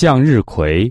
向日葵。